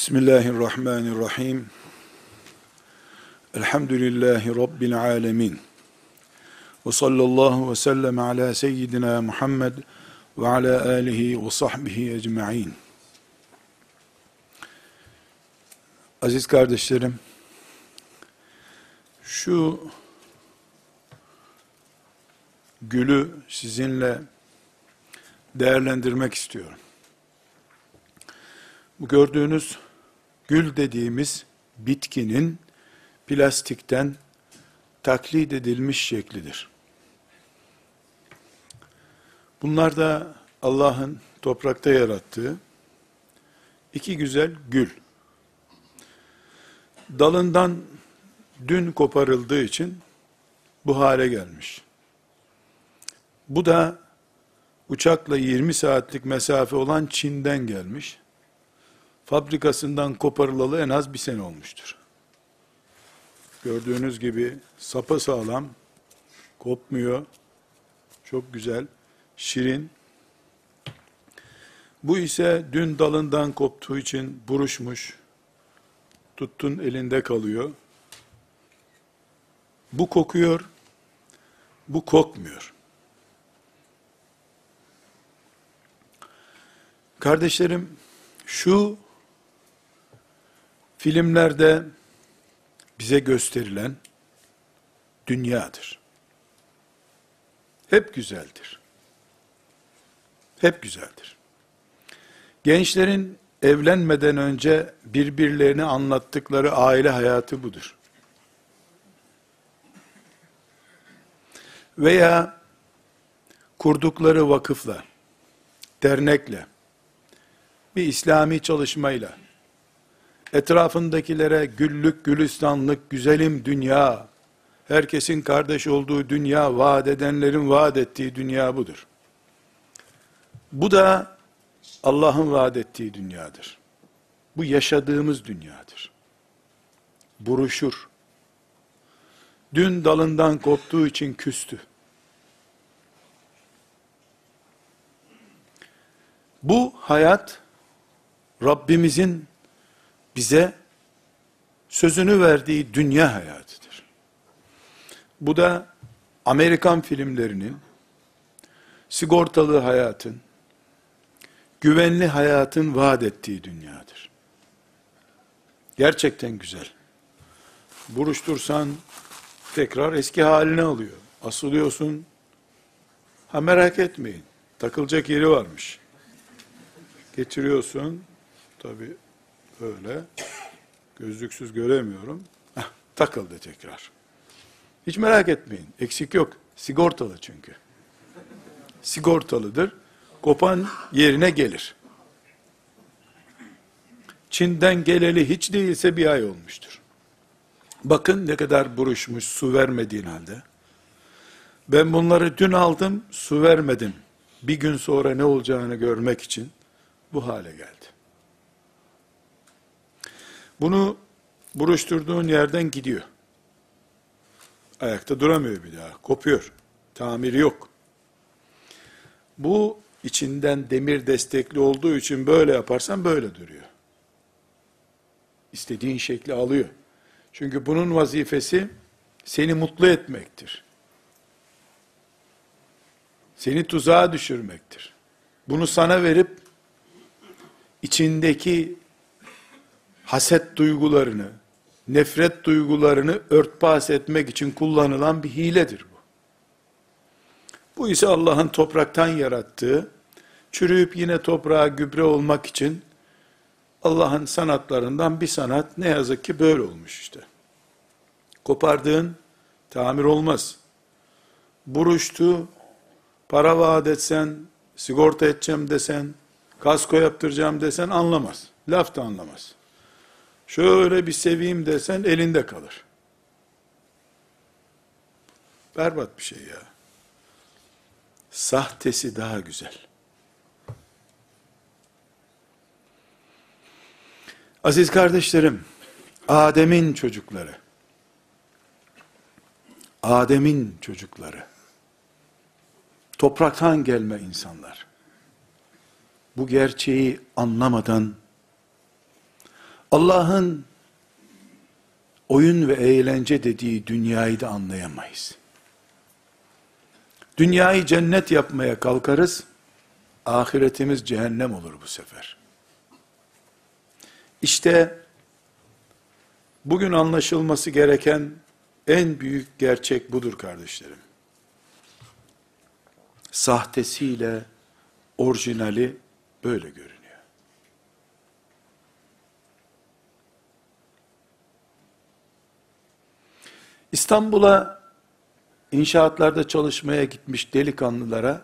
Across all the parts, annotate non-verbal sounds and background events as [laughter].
Bismillahirrahmanirrahim. Elhamdülillahi Rabbil alemin. Ve sallallahu ve sellem ala seyyidina Muhammed ve ala alihi ve sahbihi ecma'in. Aziz kardeşlerim, şu gülü sizinle değerlendirmek istiyorum. Bu gördüğünüz gül dediğimiz bitkinin plastikten taklit edilmiş şeklidir. Bunlar da Allah'ın toprakta yarattığı iki güzel gül. Dalından dün koparıldığı için bu hale gelmiş. Bu da uçakla 20 saatlik mesafe olan Çin'den gelmiş fabrikasından koparılalı en az bir sene olmuştur. Gördüğünüz gibi sapa sağlam, kopmuyor, çok güzel, şirin. Bu ise dün dalından koptuğu için buruşmuş, tuttun elinde kalıyor. Bu kokuyor, bu kokmuyor. Kardeşlerim, şu filmlerde bize gösterilen dünyadır. Hep güzeldir. Hep güzeldir. Gençlerin evlenmeden önce birbirlerini anlattıkları aile hayatı budur. Veya kurdukları vakıfla, dernekle, bir İslami çalışmayla, etrafındakilere güllük gülistanlık güzelim dünya, herkesin kardeş olduğu dünya, vaat edenlerin vaat ettiği dünya budur. Bu da Allah'ın vaat ettiği dünyadır. Bu yaşadığımız dünyadır. Buruşur. Dün dalından koptuğu için küstü. Bu hayat Rabbimizin bize sözünü verdiği dünya hayatıdır. Bu da Amerikan filmlerinin sigortalı hayatın, güvenli hayatın vaat ettiği dünyadır. Gerçekten güzel. Buruştursan tekrar eski haline alıyor. Asılıyorsun. Ha merak etmeyin. Takılacak yeri varmış. Getiriyorsun. Tabi Öyle. Gözlüksüz göremiyorum. Heh, takıldı tekrar. Hiç merak etmeyin. Eksik yok. Sigortalı çünkü. Sigortalıdır. Kopan yerine gelir. Çin'den geleli hiç değilse bir ay olmuştur. Bakın ne kadar buruşmuş su vermediğin halde. Ben bunları dün aldım, su vermedim. Bir gün sonra ne olacağını görmek için bu hale geldi. Bunu buruşturduğun yerden gidiyor. Ayakta duramıyor bir daha. Kopuyor. Tamiri yok. Bu içinden demir destekli olduğu için böyle yaparsan böyle duruyor. İstediğin şekli alıyor. Çünkü bunun vazifesi seni mutlu etmektir. Seni tuzağa düşürmektir. Bunu sana verip içindeki haset duygularını, nefret duygularını örtbas etmek için kullanılan bir hiledir bu. Bu ise Allah'ın topraktan yarattığı, çürüyüp yine toprağa gübre olmak için Allah'ın sanatlarından bir sanat ne yazık ki böyle olmuş işte. Kopardığın tamir olmaz. Buruştu, para vaat etsen, sigorta edeceğim desen, kasko yaptıracağım desen anlamaz. Laf da anlamaz. Şöyle bir seveyim desen elinde kalır. Berbat bir şey ya. Sahtesi daha güzel. Aziz kardeşlerim, Adem'in çocukları, Adem'in çocukları, topraktan gelme insanlar, bu gerçeği anlamadan, Allah'ın oyun ve eğlence dediği dünyayı da anlayamayız. Dünyayı cennet yapmaya kalkarız, ahiretimiz cehennem olur bu sefer. İşte bugün anlaşılması gereken en büyük gerçek budur kardeşlerim. Sahtesiyle orijinali böyle görünüyor. İstanbul'a inşaatlarda çalışmaya gitmiş delikanlılara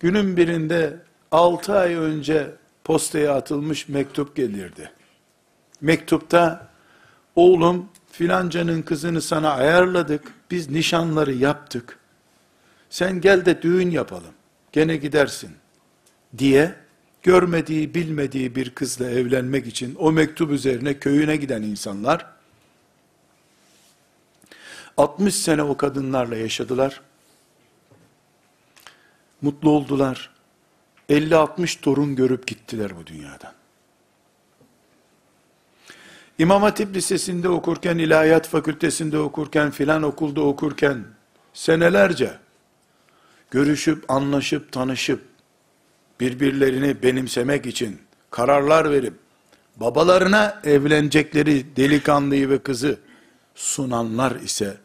günün birinde 6 ay önce postaya atılmış mektup gelirdi. Mektupta oğlum filancanın kızını sana ayarladık, biz nişanları yaptık. Sen gel de düğün yapalım, gene gidersin diye görmediği, bilmediği bir kızla evlenmek için o mektup üzerine köyüne giden insanlar 60 sene o kadınlarla yaşadılar. Mutlu oldular. 50-60 torun görüp gittiler bu dünyadan. İmam Hatip Lisesi'nde okurken, İlahiyat Fakültesinde okurken, filan okulda okurken, senelerce görüşüp, anlaşıp, tanışıp, birbirlerini benimsemek için kararlar verip, babalarına evlenecekleri delikanlıyı ve kızı sunanlar ise,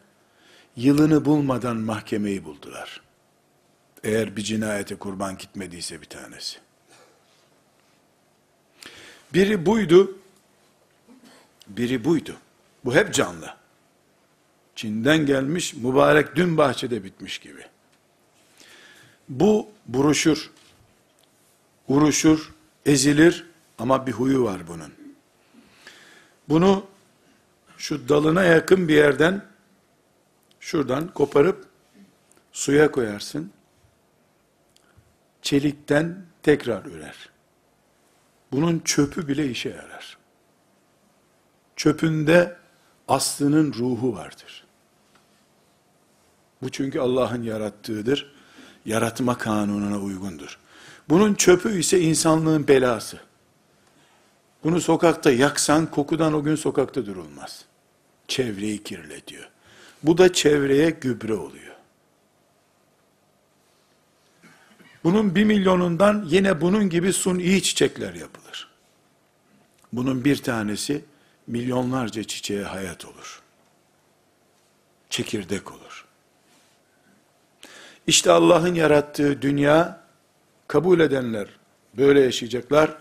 yılını bulmadan mahkemeyi buldular. Eğer bir cinayete kurban gitmediyse bir tanesi. Biri buydu, biri buydu. Bu hep canlı. Çin'den gelmiş, mübarek dün bahçede bitmiş gibi. Bu buruşur, uruşur, ezilir ama bir huyu var bunun. Bunu şu dalına yakın bir yerden şuradan koparıp suya koyarsın. Çelikten tekrar ürer. Bunun çöpü bile işe yarar. Çöpünde aslının ruhu vardır. Bu çünkü Allah'ın yarattığıdır. Yaratma kanununa uygundur. Bunun çöpü ise insanlığın belası. Bunu sokakta yaksan kokudan o gün sokakta durulmaz. Çevreyi kirletiyor. Bu da çevreye gübre oluyor. Bunun bir milyonundan yine bunun gibi suni çiçekler yapılır. Bunun bir tanesi milyonlarca çiçeğe hayat olur. Çekirdek olur. İşte Allah'ın yarattığı dünya kabul edenler böyle yaşayacaklar.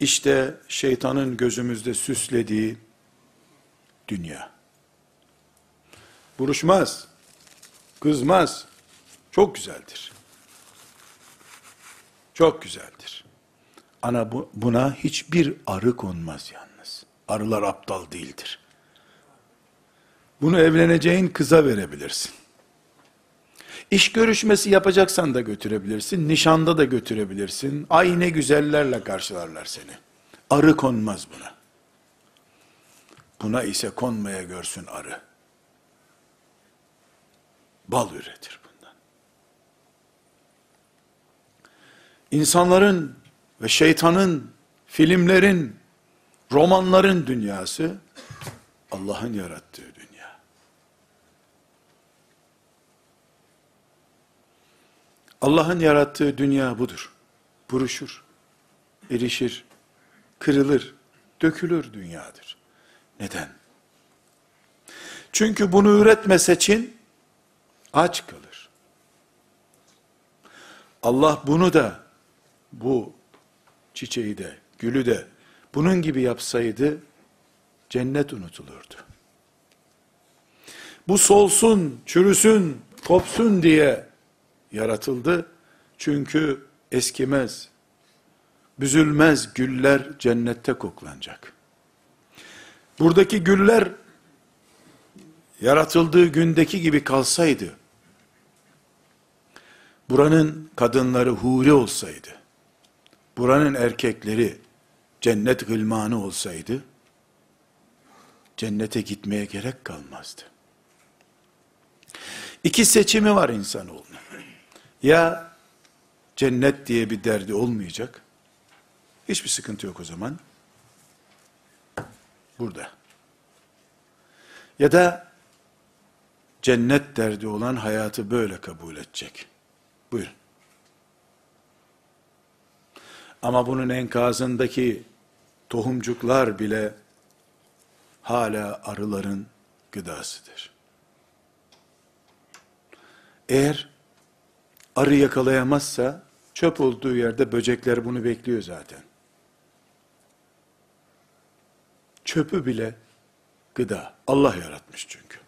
İşte şeytanın gözümüzde süslediği dünya. Buruşmaz, kızmaz, çok güzeldir. Çok güzeldir. Ana bu, buna hiçbir arı konmaz yalnız. Arılar aptal değildir. Bunu evleneceğin kıza verebilirsin. İş görüşmesi yapacaksan da götürebilirsin, nişanda da götürebilirsin. Ay ne güzellerle karşılarlar seni. Arı konmaz buna. Buna ise konmaya görsün arı. Bal üretir bundan. İnsanların ve şeytanın, filmlerin, romanların dünyası Allah'ın yarattığı dünya. Allah'ın yarattığı dünya budur. Buruşur, erişir, kırılır, dökülür dünyadır. Neden? Çünkü bunu üretmese Çin aç kalır. Allah bunu da bu çiçeği de gülü de bunun gibi yapsaydı cennet unutulurdu. Bu solsun, çürüsün, kopsun diye yaratıldı. Çünkü eskimez, büzülmez güller cennette koklanacak. Buradaki güller yaratıldığı gündeki gibi kalsaydı, buranın kadınları huri olsaydı, buranın erkekleri cennet gılmanı olsaydı, cennete gitmeye gerek kalmazdı. İki seçimi var insanoğlunun. Ya cennet diye bir derdi olmayacak, hiçbir sıkıntı yok o zaman. Burada. Ya da cennet derdi olan hayatı böyle kabul edecek. Buyurun. Ama bunun enkazındaki tohumcuklar bile hala arıların gıdasıdır. Eğer arı yakalayamazsa çöp olduğu yerde böcekler bunu bekliyor zaten. Çöpü bile gıda. Allah yaratmış çünkü.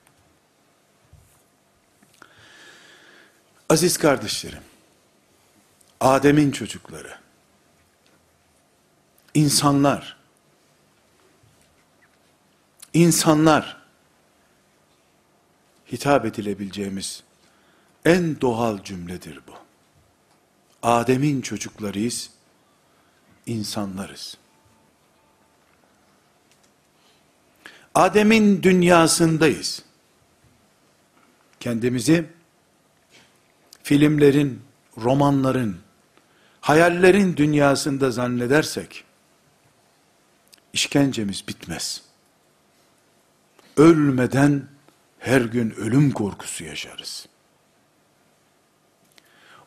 Aziz kardeşlerim, Adem'in çocukları, insanlar, insanlar, hitap edilebileceğimiz en doğal cümledir bu. Adem'in çocuklarıyız, insanlarız. Adem'in dünyasındayız. Kendimizi filmlerin, romanların, hayallerin dünyasında zannedersek, işkencemiz bitmez. Ölmeden her gün ölüm korkusu yaşarız.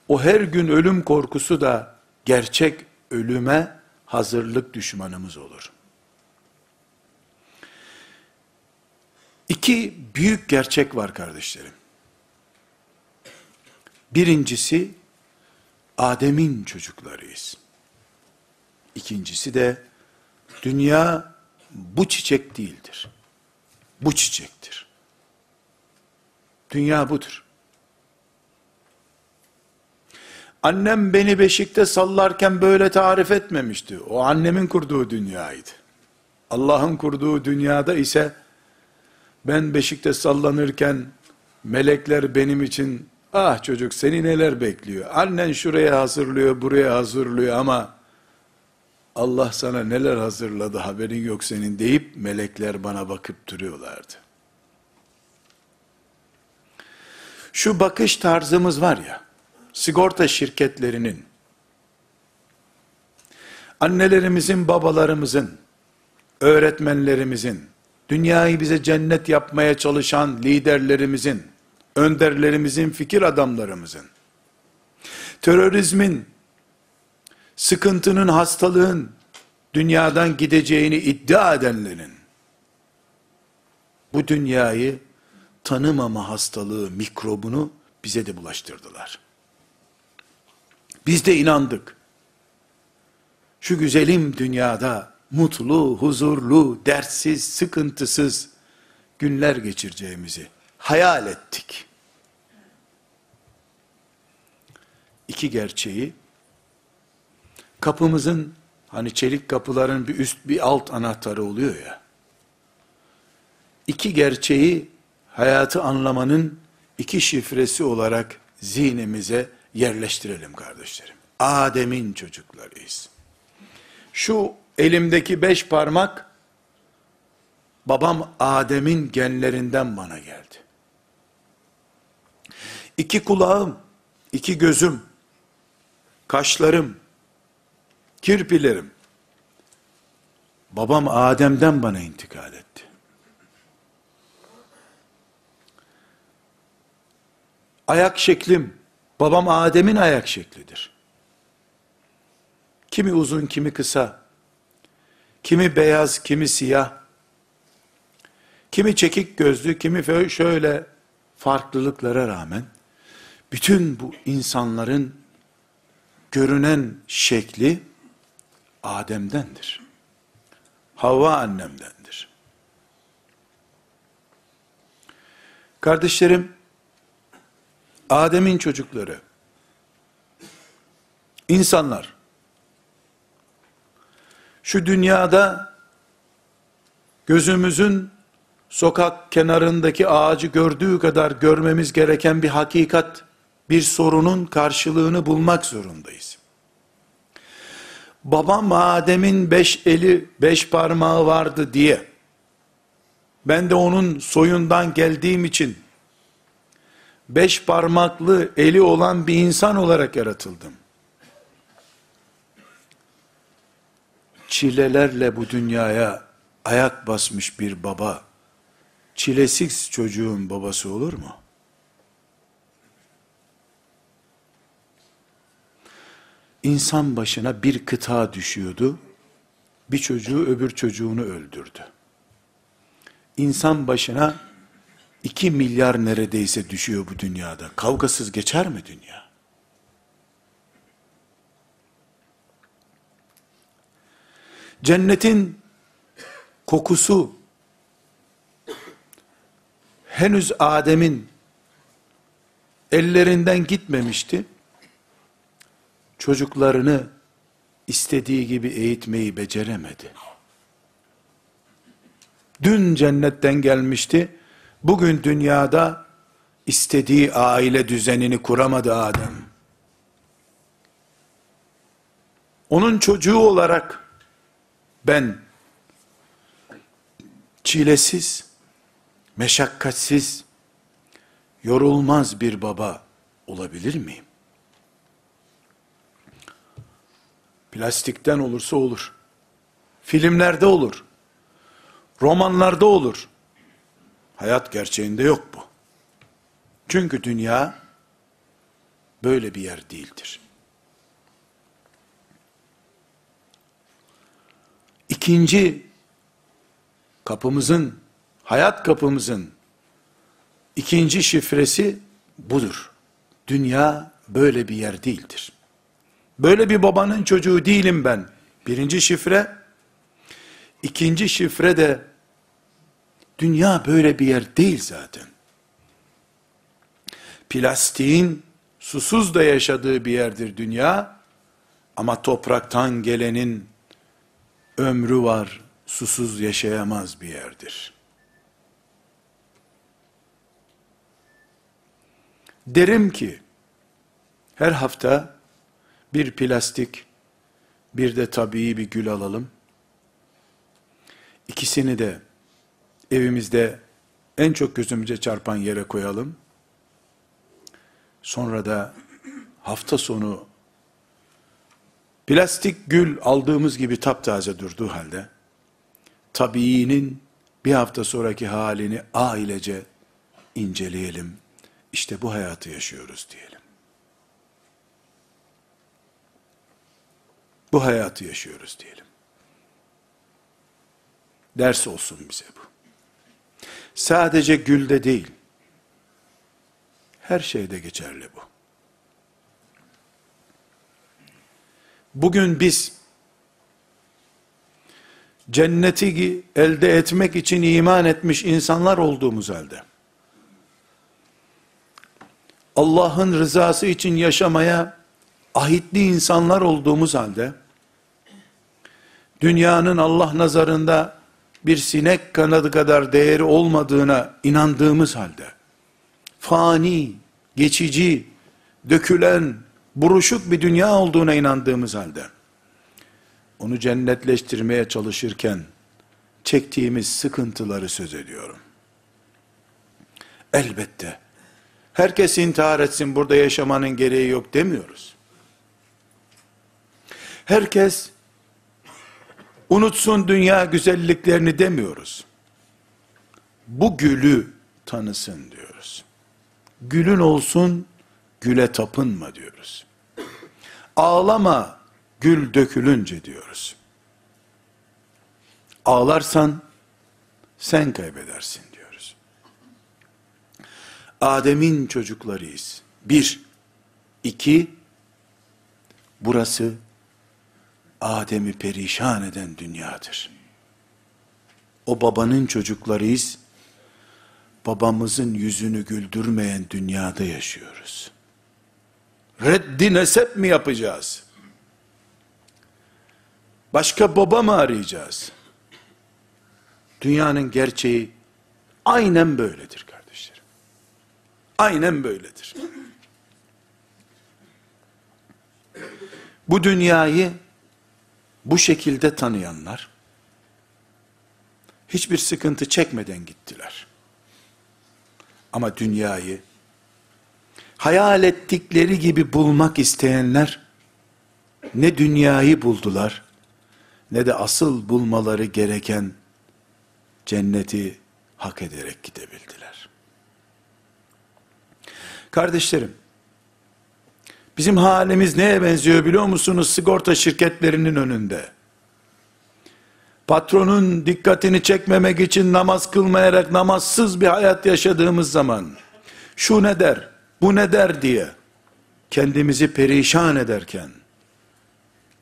O her gün ölüm korkusu da gerçek ölüme hazırlık düşmanımız olur. İki büyük gerçek var kardeşlerim. Birincisi Adem'in çocuklarıyız. İkincisi de dünya bu çiçek değildir. Bu çiçektir. Dünya budur. Annem beni beşikte sallarken böyle tarif etmemişti. O annemin kurduğu dünyaydı. Allah'ın kurduğu dünyada ise ben beşikte sallanırken melekler benim için ah çocuk seni neler bekliyor. Annen şuraya hazırlıyor, buraya hazırlıyor ama Allah sana neler hazırladı haberin yok senin deyip melekler bana bakıp duruyorlardı. Şu bakış tarzımız var ya, sigorta şirketlerinin, annelerimizin, babalarımızın, öğretmenlerimizin, dünyayı bize cennet yapmaya çalışan liderlerimizin, önderlerimizin, fikir adamlarımızın, terörizmin, sıkıntının, hastalığın dünyadan gideceğini iddia edenlerin, bu dünyayı tanımama hastalığı, mikrobunu bize de bulaştırdılar. Biz de inandık. Şu güzelim dünyada mutlu, huzurlu, dertsiz, sıkıntısız günler geçireceğimizi hayal ettik. İki gerçeği kapımızın hani çelik kapıların bir üst bir alt anahtarı oluyor ya. İki gerçeği hayatı anlamanın iki şifresi olarak zihnimize yerleştirelim kardeşlerim. Adem'in çocuklarıyız. Şu elimdeki beş parmak, babam Adem'in genlerinden bana geldi. İki kulağım, iki gözüm, kaşlarım, kirpilerim, babam Adem'den bana intikal etti. Ayak şeklim, babam Adem'in ayak şeklidir. Kimi uzun, kimi kısa, kimi beyaz, kimi siyah, kimi çekik gözlü, kimi şöyle farklılıklara rağmen, bütün bu insanların görünen şekli Adem'dendir. Havva annemdendir. Kardeşlerim, Adem'in çocukları, insanlar, şu dünyada gözümüzün sokak kenarındaki ağacı gördüğü kadar görmemiz gereken bir hakikat, bir sorunun karşılığını bulmak zorundayız. Babam Adem'in beş eli, beş parmağı vardı diye, ben de onun soyundan geldiğim için, beş parmaklı eli olan bir insan olarak yaratıldım. Çilelerle bu dünyaya ayak basmış bir baba, çilesiz çocuğun babası olur mu? İnsan başına bir kıta düşüyordu, bir çocuğu öbür çocuğunu öldürdü. İnsan başına iki milyar neredeyse düşüyor bu dünyada. Kavgasız geçer mi dünya? Cennetin kokusu henüz Adem'in ellerinden gitmemişti. Çocuklarını istediği gibi eğitmeyi beceremedi. Dün cennetten gelmişti. Bugün dünyada istediği aile düzenini kuramadı Adem. Onun çocuğu olarak ben çilesiz, meşakkatsiz, yorulmaz bir baba olabilir miyim? Plastikten olursa olur. Filmlerde olur. Romanlarda olur. Hayat gerçeğinde yok bu. Çünkü dünya böyle bir yer değildir. İkinci kapımızın, hayat kapımızın ikinci şifresi budur. Dünya böyle bir yer değildir. Böyle bir babanın çocuğu değilim ben. Birinci şifre. İkinci şifre de dünya böyle bir yer değil zaten. Plastiğin susuz da yaşadığı bir yerdir dünya. Ama topraktan gelenin ömrü var, susuz yaşayamaz bir yerdir. Derim ki, her hafta bir plastik, bir de tabii bir gül alalım. İkisini de evimizde en çok gözümüze çarpan yere koyalım. Sonra da hafta sonu plastik gül aldığımız gibi taptaze durduğu halde tabiinin bir hafta sonraki halini ailece inceleyelim. İşte bu hayatı yaşıyoruz diyelim. Bu hayatı yaşıyoruz diyelim. Ders olsun bize bu. Sadece gülde değil, her şeyde geçerli bu. Bugün biz cenneti elde etmek için iman etmiş insanlar olduğumuz halde, Allah'ın rızası için yaşamaya ahitli insanlar olduğumuz halde, dünyanın Allah nazarında bir sinek kanadı kadar değeri olmadığına inandığımız halde, fani, geçici, dökülen, buruşuk bir dünya olduğuna inandığımız halde, onu cennetleştirmeye çalışırken, çektiğimiz sıkıntıları söz ediyorum. Elbette, herkes intihar etsin, burada yaşamanın gereği yok demiyoruz. Herkes, unutsun dünya güzelliklerini demiyoruz. Bu gülü tanısın diyoruz. Gülün olsun, güle tapınma diyoruz. Ağlama, gül dökülünce diyoruz. Ağlarsan, sen kaybedersin diyoruz. Adem'in çocuklarıyız. Bir, iki, burası Adem'i perişan eden dünyadır. O babanın çocuklarıyız. Babamızın yüzünü güldürmeyen dünyada yaşıyoruz. Reddi nesep mi yapacağız? Başka baba mı arayacağız? Dünyanın gerçeği aynen böyledir kardeşlerim. Aynen böyledir. Bu dünyayı bu şekilde tanıyanlar, hiçbir sıkıntı çekmeden gittiler. Ama dünyayı, hayal ettikleri gibi bulmak isteyenler, ne dünyayı buldular, ne de asıl bulmaları gereken cenneti hak ederek gidebildiler. Kardeşlerim, bizim halimiz neye benziyor biliyor musunuz? Sigorta şirketlerinin önünde. Patronun dikkatini çekmemek için namaz kılmayarak namazsız bir hayat yaşadığımız zaman, şu ne der, bu ne der diye, kendimizi perişan ederken,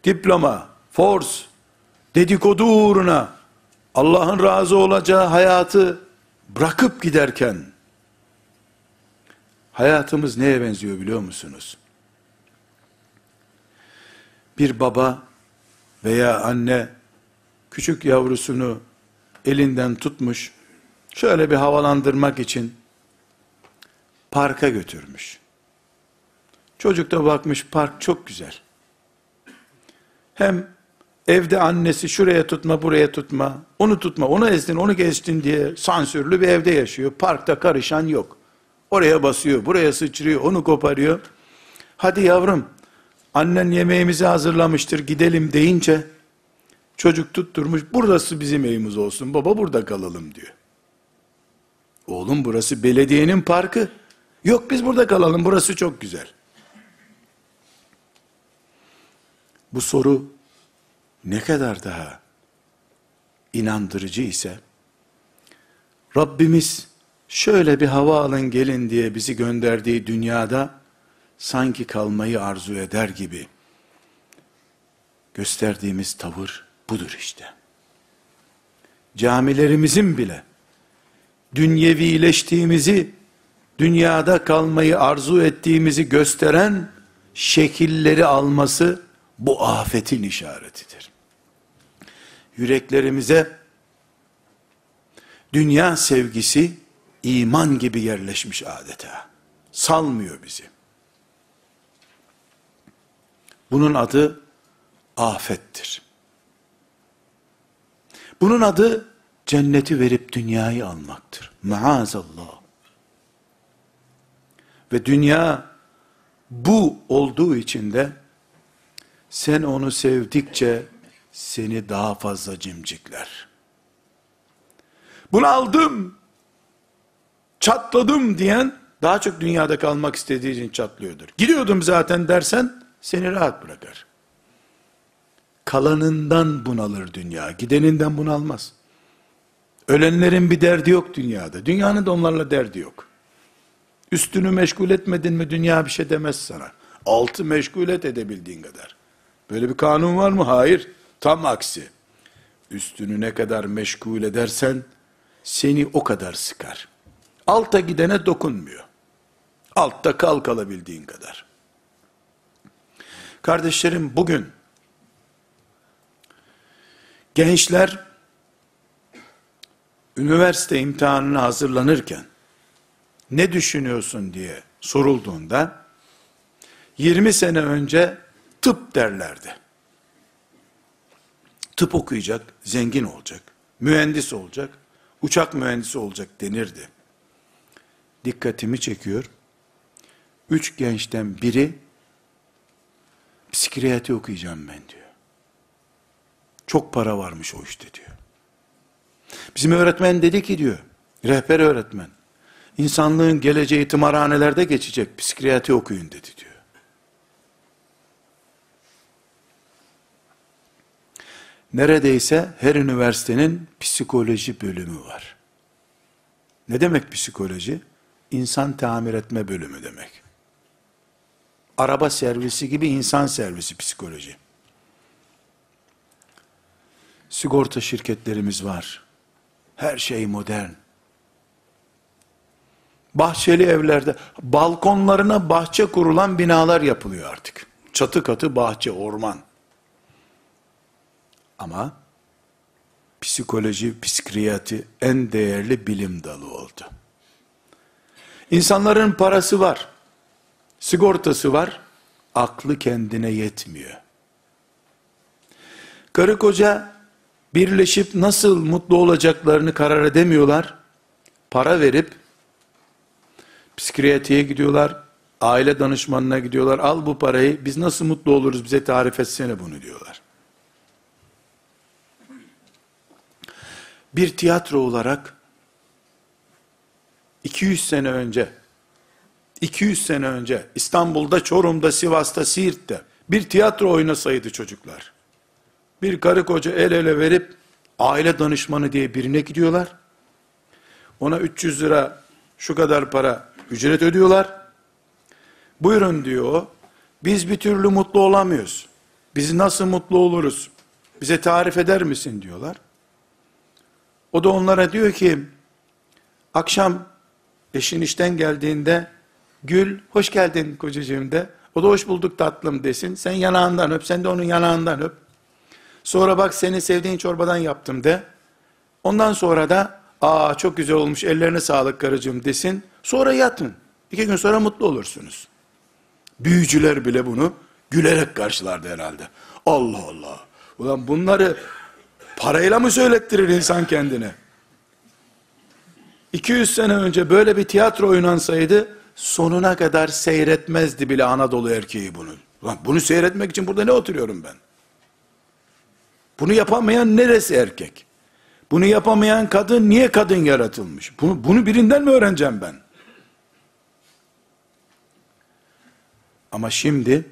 diploma, force, dedikodu uğruna, Allah'ın razı olacağı hayatı bırakıp giderken, hayatımız neye benziyor biliyor musunuz? Bir baba veya anne, küçük yavrusunu elinden tutmuş, şöyle bir havalandırmak için, parka götürmüş. Çocuk da bakmış park çok güzel. Hem evde annesi şuraya tutma buraya tutma, onu tutma onu ezdin onu geçtin diye sansürlü bir evde yaşıyor. Parkta karışan yok. Oraya basıyor buraya sıçrıyor onu koparıyor. Hadi yavrum annen yemeğimizi hazırlamıştır gidelim deyince çocuk tutturmuş burası bizim evimiz olsun baba burada kalalım diyor. Oğlum burası belediyenin parkı. Yok biz burada kalalım burası çok güzel. Bu soru ne kadar daha inandırıcı ise Rabbimiz şöyle bir hava alın gelin diye bizi gönderdiği dünyada sanki kalmayı arzu eder gibi gösterdiğimiz tavır budur işte. Camilerimizin bile dünyevileştiğimizi, dünyada kalmayı arzu ettiğimizi gösteren şekilleri alması bu afetin işaretidir. Yüreklerimize dünya sevgisi iman gibi yerleşmiş adeta. Salmıyor bizi. Bunun adı afettir. Bunun adı cenneti verip dünyayı almaktır. Maazallah. Ve dünya bu olduğu için de sen onu sevdikçe seni daha fazla cimcikler. Bunu aldım, çatladım diyen daha çok dünyada kalmak istediği için çatlıyordur. Gidiyordum zaten dersen seni rahat bırakır. Kalanından bunalır dünya, gideninden bunalmaz. Ölenlerin bir derdi yok dünyada. Dünyanın da onlarla derdi yok. Üstünü meşgul etmedin mi dünya bir şey demez sana. Altı meşgul et edebildiğin kadar. Böyle bir kanun var mı? Hayır. Tam aksi. Üstünü ne kadar meşgul edersen seni o kadar sıkar. Alta gidene dokunmuyor. Altta kal kalabildiğin kadar. Kardeşlerim bugün gençler üniversite imtihanına hazırlanırken ne düşünüyorsun diye sorulduğunda 20 sene önce tıp derlerdi. Tıp okuyacak, zengin olacak, mühendis olacak, uçak mühendisi olacak denirdi. Dikkatimi çekiyor. Üç gençten biri psikiyatri okuyacağım ben diyor. Çok para varmış o işte diyor. Bizim öğretmen dedi ki diyor, rehber öğretmen, insanlığın geleceği tımarhanelerde geçecek, psikiyatri okuyun dedi diyor. Neredeyse her üniversitenin psikoloji bölümü var. Ne demek psikoloji? İnsan tamir etme bölümü demek. Araba servisi gibi insan servisi psikoloji. Sigorta şirketlerimiz var. Her şey modern. Bahçeli evlerde balkonlarına bahçe kurulan binalar yapılıyor artık. Çatı katı bahçe, orman. Ama psikoloji, psikriyatri en değerli bilim dalı oldu. İnsanların parası var, sigortası var, aklı kendine yetmiyor. Karı koca birleşip nasıl mutlu olacaklarını karar edemiyorlar. Para verip psikiyatriye gidiyorlar, aile danışmanına gidiyorlar. Al bu parayı, biz nasıl mutlu oluruz bize tarif etsene bunu diyorlar. bir tiyatro olarak 200 sene önce 200 sene önce İstanbul'da, Çorum'da, Sivas'ta, Siirt'te bir tiyatro oynasaydı çocuklar. Bir karı koca el ele verip aile danışmanı diye birine gidiyorlar. Ona 300 lira şu kadar para ücret ödüyorlar. Buyurun diyor o. Biz bir türlü mutlu olamıyoruz. Biz nasıl mutlu oluruz? Bize tarif eder misin diyorlar. O da onlara diyor ki akşam eşin işten geldiğinde gül hoş geldin kocacığım de. O da hoş bulduk tatlım desin. Sen yanağından öp, sen de onun yanağından öp. Sonra bak seni sevdiğin çorbadan yaptım de. Ondan sonra da aa çok güzel olmuş ellerine sağlık karıcığım desin. Sonra yatın. İki gün sonra mutlu olursunuz. Büyücüler bile bunu gülerek karşılardı herhalde. Allah Allah. Ulan bunları parayla mı söylettirir insan kendine? 200 sene önce böyle bir tiyatro oynansaydı sonuna kadar seyretmezdi bile Anadolu erkeği bunu. Ulan bunu seyretmek için burada ne oturuyorum ben? Bunu yapamayan neresi erkek? Bunu yapamayan kadın niye kadın yaratılmış? Bunu, bunu birinden mi öğreneceğim ben? Ama şimdi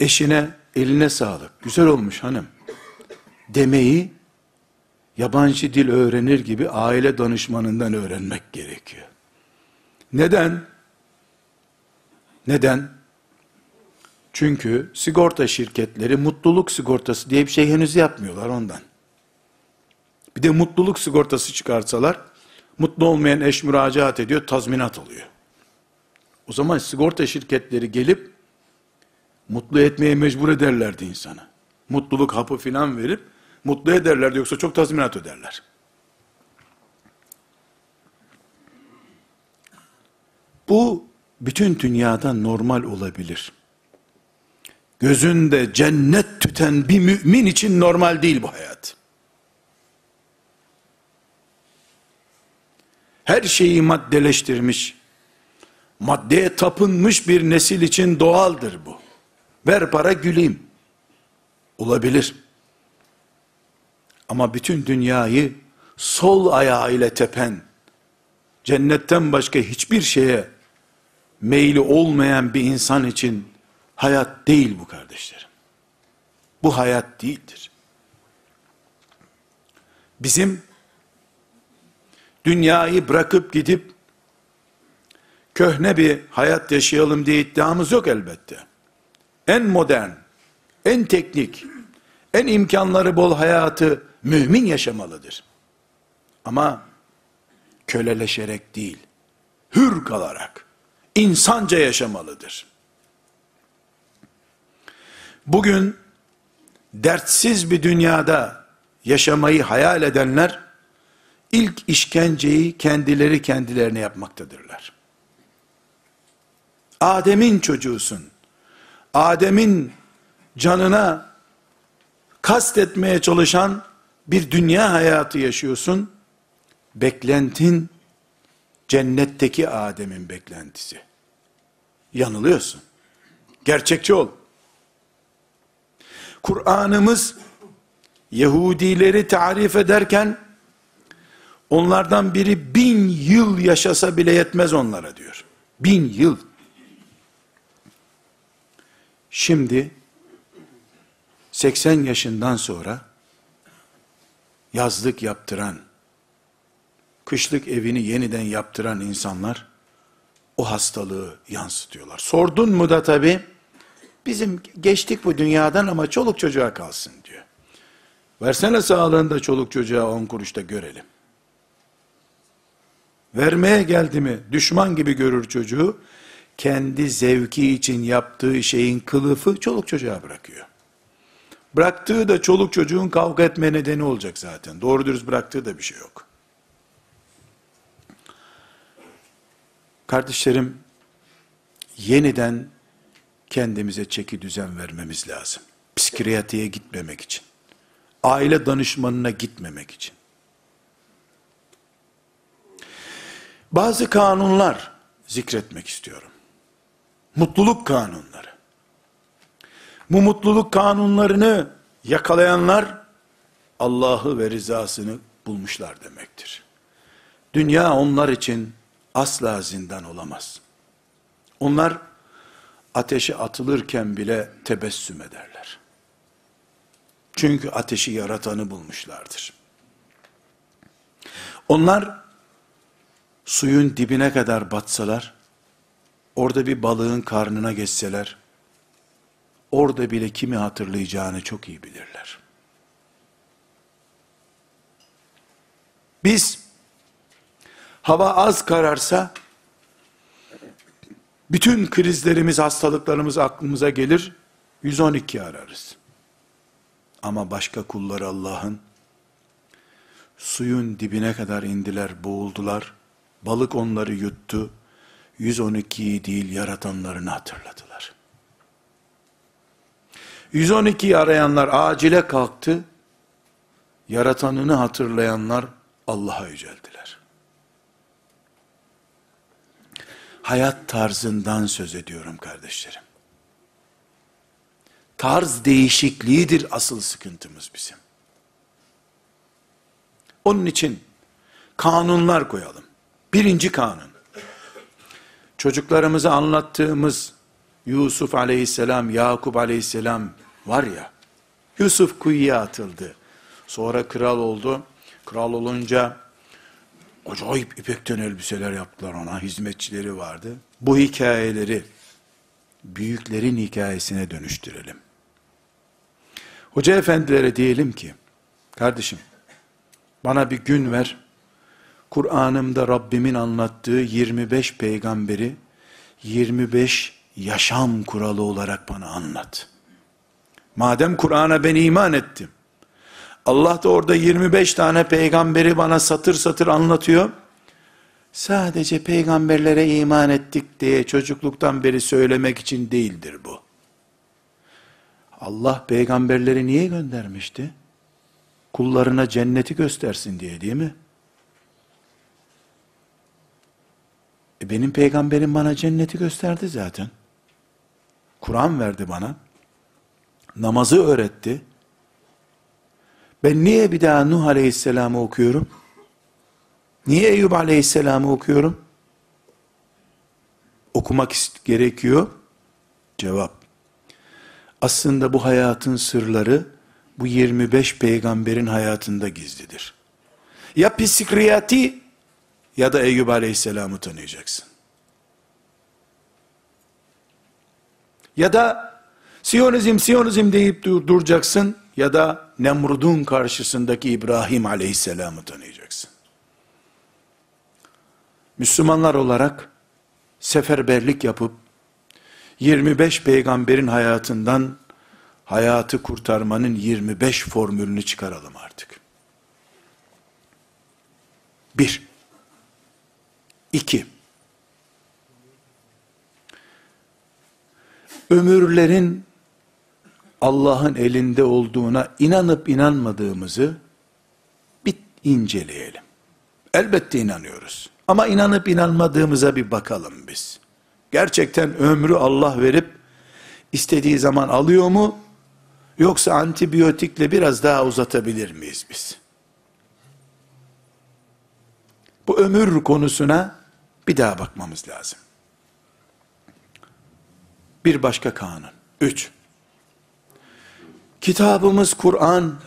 eşine eline sağlık, güzel olmuş hanım demeyi yabancı dil öğrenir gibi aile danışmanından öğrenmek gerekiyor. Neden? Neden? Çünkü sigorta şirketleri mutluluk sigortası diye bir şey henüz yapmıyorlar ondan. Bir de mutluluk sigortası çıkarsalar, mutlu olmayan eş müracaat ediyor, tazminat alıyor. O zaman sigorta şirketleri gelip, mutlu etmeye mecbur ederlerdi insanı. Mutluluk hapı filan verip, mutlu ederlerdi yoksa çok tazminat öderler. Bu bütün dünyada normal olabilir. Gözünde cennet tüten bir mümin için normal değil bu hayat. Her şeyi maddeleştirmiş, maddeye tapınmış bir nesil için doğaldır bu. Ver para güleyim. Olabilir. Ama bütün dünyayı sol ayağı ile tepen, cennetten başka hiçbir şeye meyli olmayan bir insan için hayat değil bu kardeşlerim. Bu hayat değildir. Bizim dünyayı bırakıp gidip köhne bir hayat yaşayalım diye iddiamız yok elbette. En modern, en teknik, en imkanları bol hayatı mümin yaşamalıdır. Ama köleleşerek değil, hür kalarak, insanca yaşamalıdır. Bugün dertsiz bir dünyada yaşamayı hayal edenler ilk işkenceyi kendileri kendilerine yapmaktadırlar. Adem'in çocuğusun. Adem'in canına kastetmeye çalışan bir dünya hayatı yaşıyorsun. Beklentin cennetteki Adem'in beklentisi. Yanılıyorsun. Gerçekçi ol. Kur'an'ımız Yahudileri tarif ederken onlardan biri bin yıl yaşasa bile yetmez onlara diyor. Bin yıl. Şimdi 80 yaşından sonra yazlık yaptıran, kışlık evini yeniden yaptıran insanlar o hastalığı yansıtıyorlar. Sordun mu da tabi, bizim geçtik bu dünyadan ama çoluk çocuğa kalsın diyor. Versene sağlığında çoluk çocuğa on kuruşta görelim. Vermeye geldi mi düşman gibi görür çocuğu, kendi zevki için yaptığı şeyin kılıfı çoluk çocuğa bırakıyor. Bıraktığı da çoluk çocuğun kavga etme nedeni olacak zaten. Doğru dürüst bıraktığı da bir şey yok. Kardeşlerim, yeniden kendimize çeki düzen vermemiz lazım. Psikiyatriye gitmemek için. Aile danışmanına gitmemek için. Bazı kanunlar zikretmek istiyorum. Mutluluk kanunları. Bu mutluluk kanunlarını Yakalayanlar Allah'ı ve rızasını bulmuşlar demektir. Dünya onlar için asla zindan olamaz. Onlar ateşe atılırken bile tebessüm ederler. Çünkü ateşi yaratanı bulmuşlardır. Onlar suyun dibine kadar batsalar, orada bir balığın karnına geçseler, orada bile kimi hatırlayacağını çok iyi bilirler. Biz hava az kararsa bütün krizlerimiz, hastalıklarımız aklımıza gelir. 112 ararız. Ama başka kullar Allah'ın suyun dibine kadar indiler, boğuldular. Balık onları yuttu. 112'yi değil yaratanlarını hatırladılar. 112'yi arayanlar acile kalktı. Yaratanını hatırlayanlar Allah'a yüceldiler. Hayat tarzından söz ediyorum kardeşlerim. Tarz değişikliğidir asıl sıkıntımız bizim. Onun için kanunlar koyalım. Birinci kanun. Çocuklarımıza anlattığımız Yusuf aleyhisselam, Yakup aleyhisselam var ya, Yusuf kuyuya atıldı. Sonra kral oldu. Kral olunca acayip ipekten elbiseler yaptılar ona. Hizmetçileri vardı. Bu hikayeleri büyüklerin hikayesine dönüştürelim. Hoca efendilere diyelim ki, kardeşim bana bir gün ver, Kur'an'ımda Rabbimin anlattığı 25 peygamberi 25 yaşam kuralı olarak bana anlat. Madem Kur'an'a ben iman ettim, Allah da orada 25 tane peygamberi bana satır satır anlatıyor. Sadece peygamberlere iman ettik diye çocukluktan beri söylemek için değildir bu. Allah peygamberleri niye göndermişti? Kullarına cenneti göstersin diye değil mi? E benim peygamberim bana cenneti gösterdi zaten. Kur'an verdi bana. Namazı öğretti. Ben niye bir daha Nuh Aleyhisselam'ı okuyorum? Niye Eyüp Aleyhisselam'ı okuyorum? Okumak gerekiyor. Cevap. Aslında bu hayatın sırları bu 25 peygamberin hayatında gizlidir. Ya psikriyati ya da Eyüp Aleyhisselam'ı tanıyacaksın. Ya da Siyonizm, Siyonizm deyip dur, duracaksın ya da Nemrud'un karşısındaki İbrahim Aleyhisselam'ı tanıyacaksın. Müslümanlar olarak seferberlik yapıp 25 peygamberin hayatından hayatı kurtarmanın 25 formülünü çıkaralım artık. Bir. İki. Ömürlerin Allah'ın elinde olduğuna inanıp inanmadığımızı bir inceleyelim. Elbette inanıyoruz. Ama inanıp inanmadığımıza bir bakalım biz. Gerçekten ömrü Allah verip istediği zaman alıyor mu? Yoksa antibiyotikle biraz daha uzatabilir miyiz biz? Bu ömür konusuna bir daha bakmamız lazım. Bir başka kanun. Üç. Kitabımız Kur'an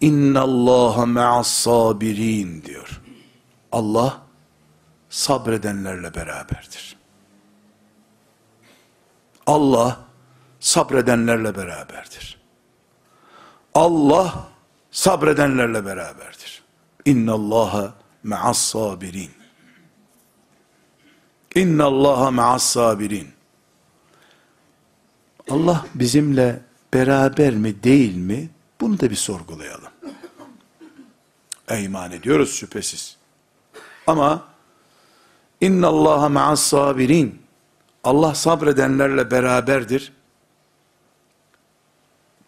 İnna Allaha ma'as sabirin diyor. Allah sabredenlerle beraberdir. Allah sabredenlerle beraberdir. Allah sabredenlerle beraberdir. İnna Allaha ma'as sabirin. İnna Allaha ma'as sabirin. Allah bizimle beraber mi değil mi? Bunu da bir sorgulayalım. E iman ediyoruz şüphesiz. Ama inna Allaha ma'as sabirin. Allah sabredenlerle beraberdir.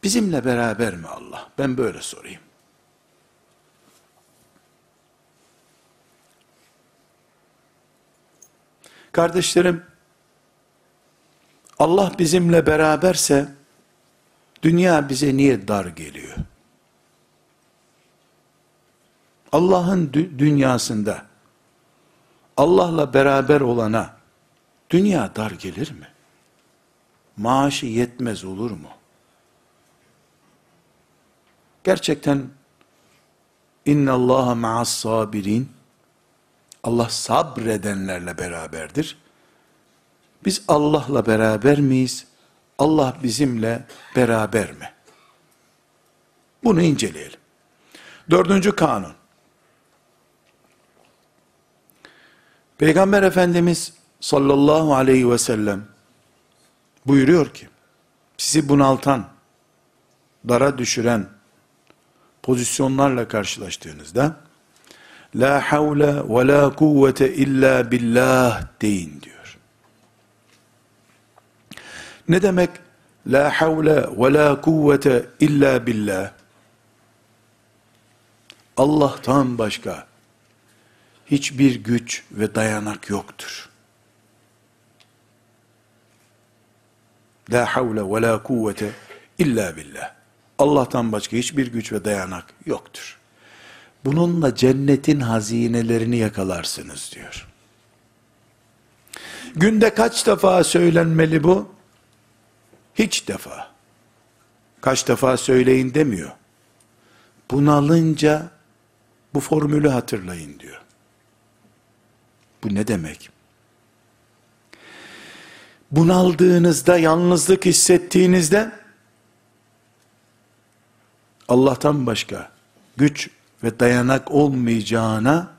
Bizimle beraber mi Allah? Ben böyle sorayım. Kardeşlerim, Allah bizimle beraberse, Dünya bize niye dar geliyor? Allah'ın dü dünyasında Allah'la beraber olana dünya dar gelir mi? Maaşı yetmez olur mu? Gerçekten inna Allaha ma'as sabirin Allah sabredenlerle beraberdir. Biz Allah'la beraber miyiz? Allah bizimle beraber mi? Bunu inceleyelim. Dördüncü kanun. Peygamber Efendimiz sallallahu aleyhi ve sellem buyuruyor ki, sizi bunaltan, dara düşüren pozisyonlarla karşılaştığınızda, La havle ve la kuvvete illa billah deyin diyor. Ne demek la havle ve la kuvvete illa billah? Allah'tan başka hiçbir güç ve dayanak yoktur. La havle ve la kuvvete illa billah. Allah'tan başka hiçbir güç ve dayanak yoktur. Bununla cennetin hazinelerini yakalarsınız diyor. Günde kaç defa söylenmeli bu? Hiç defa. Kaç defa söyleyin demiyor. Bunalınca bu formülü hatırlayın diyor. Bu ne demek? Bunaldığınızda, yalnızlık hissettiğinizde Allah'tan başka güç ve dayanak olmayacağına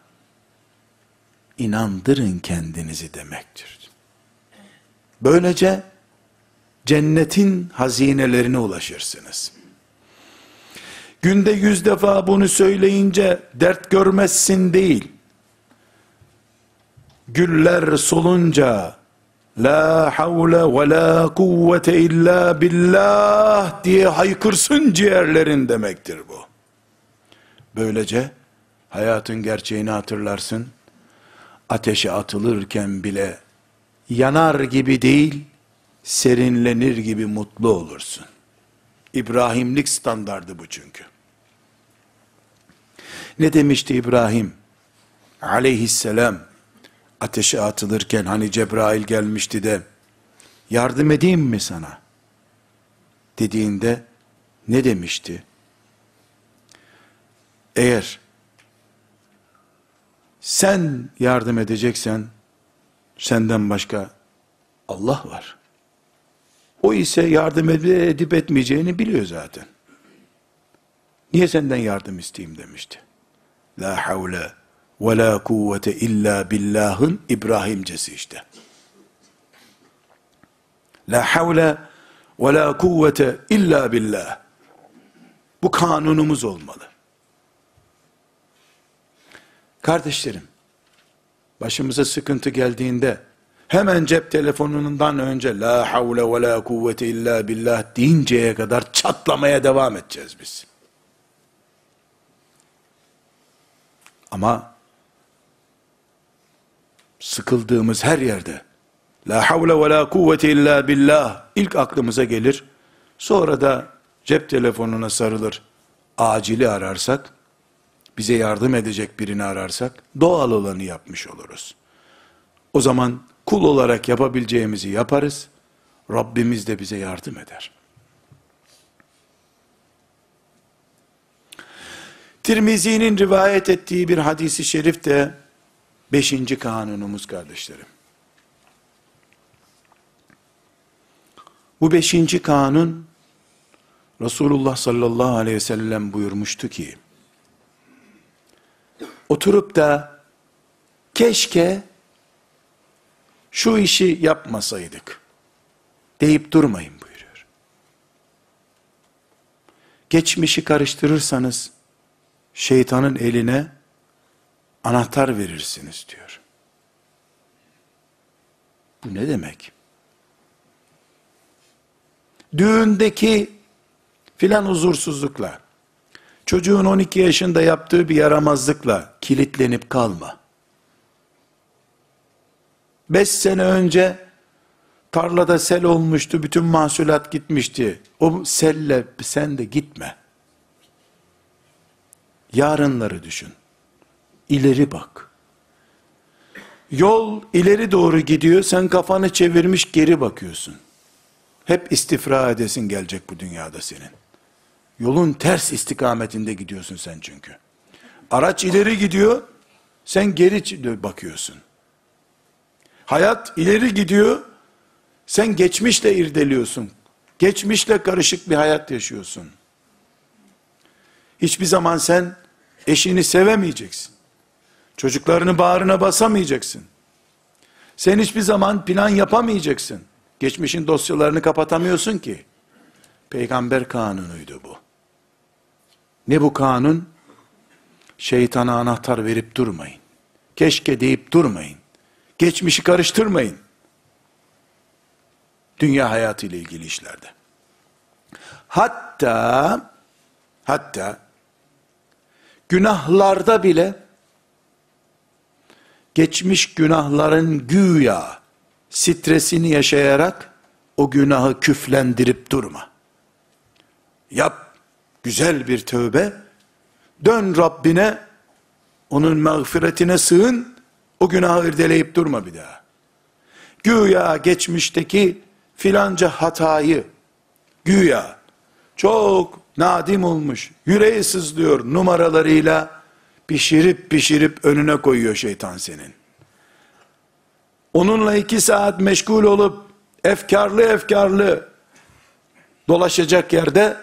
inandırın kendinizi demektir. Böylece cennetin hazinelerine ulaşırsınız. Günde yüz defa bunu söyleyince dert görmezsin değil. Güller solunca La havle ve la kuvvete illa billah diye haykırsın ciğerlerin demektir bu. Böylece hayatın gerçeğini hatırlarsın. Ateşe atılırken bile yanar gibi değil, serinlenir gibi mutlu olursun. İbrahimlik standardı bu çünkü. Ne demişti İbrahim? Aleyhisselam ateşe atılırken hani Cebrail gelmişti de yardım edeyim mi sana? Dediğinde ne demişti? Eğer sen yardım edeceksen senden başka Allah var. O ise yardım edip etmeyeceğini biliyor zaten. Niye senden yardım isteyeyim demişti. La havle ve la kuvvete illa billahın İbrahimcesi işte. La havle ve la kuvvete illa billah. Bu kanunumuz olmalı. Kardeşlerim, başımıza sıkıntı geldiğinde hemen cep telefonundan önce la havle ve la kuvvete illa billah deyinceye kadar çatlamaya devam edeceğiz biz. Ama sıkıldığımız her yerde la havle ve la kuvvete illa billah ilk aklımıza gelir. Sonra da cep telefonuna sarılır. Acili ararsak bize yardım edecek birini ararsak doğal olanı yapmış oluruz. O zaman kul olarak yapabileceğimizi yaparız. Rabbimiz de bize yardım eder. Tirmizi'nin rivayet ettiği bir hadisi şerif de beşinci kanunumuz kardeşlerim. Bu beşinci kanun Resulullah sallallahu aleyhi ve sellem buyurmuştu ki oturup da keşke şu işi yapmasaydık deyip durmayın buyuruyor. Geçmişi karıştırırsanız şeytanın eline anahtar verirsiniz diyor. Bu ne demek? Düğündeki filan huzursuzlukla, çocuğun 12 yaşında yaptığı bir yaramazlıkla kilitlenip kalma. 5 sene önce Tarlada sel olmuştu, bütün mahsulat gitmişti. O selle sen de gitme. Yarınları düşün. İleri bak. Yol ileri doğru gidiyor, sen kafanı çevirmiş geri bakıyorsun. Hep istifra edesin gelecek bu dünyada senin. Yolun ters istikametinde gidiyorsun sen çünkü. Araç ileri gidiyor, sen geri bakıyorsun. Hayat ileri gidiyor, sen geçmişle irdeliyorsun. Geçmişle karışık bir hayat yaşıyorsun. Hiçbir zaman sen eşini sevemeyeceksin. Çocuklarını bağrına basamayacaksın. Sen hiçbir zaman plan yapamayacaksın. Geçmişin dosyalarını kapatamıyorsun ki. Peygamber kanunuydu bu. Ne bu kanun? Şeytana anahtar verip durmayın. Keşke deyip durmayın. Geçmişi karıştırmayın. Dünya hayatı ile ilgili işlerde. Hatta hatta günahlarda bile geçmiş günahların güya stresini yaşayarak o günahı küflendirip durma. Yap güzel bir tövbe, dön Rabbine, onun mağfiretine sığın, o günahı irdeleyip durma bir daha. Güya geçmişteki filanca hatayı, güya çok nadim olmuş, yüreği sızlıyor numaralarıyla, pişirip pişirip önüne koyuyor şeytan senin. Onunla iki saat meşgul olup, efkarlı efkarlı dolaşacak yerde,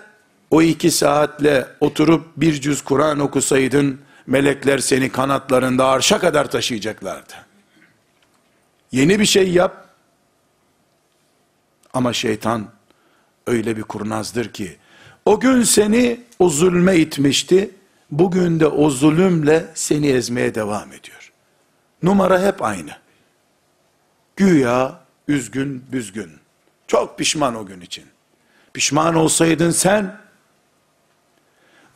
o iki saatle oturup bir cüz Kur'an okusaydın, melekler seni kanatlarında arşa kadar taşıyacaklardı. Yeni bir şey yap, ama şeytan öyle bir kurnazdır ki, o gün seni o zulme itmişti, bugün de o zulümle seni ezmeye devam ediyor. Numara hep aynı. Güya üzgün büzgün. Çok pişman o gün için. Pişman olsaydın sen,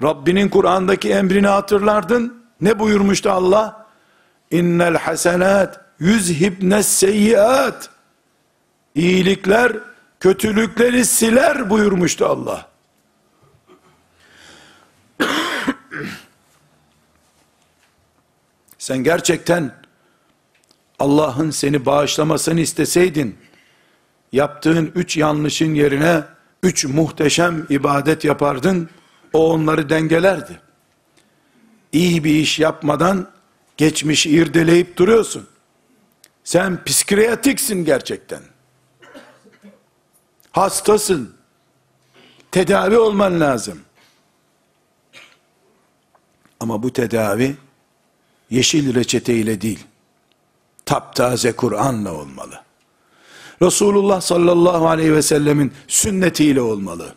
Rabbinin Kur'an'daki emrini hatırlardın. Ne buyurmuştu Allah? İnnel hasenat yüzhibnes seyyiat. İyilikler kötülükleri siler buyurmuştu Allah. [coughs] Sen gerçekten Allah'ın seni bağışlamasını isteseydin, yaptığın üç yanlışın yerine üç muhteşem ibadet yapardın, o onları dengelerdi. İyi bir iş yapmadan geçmişi irdeleyip duruyorsun. Sen psikiyatriksin gerçekten. Hastasın. Tedavi olman lazım. Ama bu tedavi yeşil reçete ile değil. Taptaze Kur'an'la olmalı. Resulullah sallallahu aleyhi ve sellemin sünnetiyle olmalı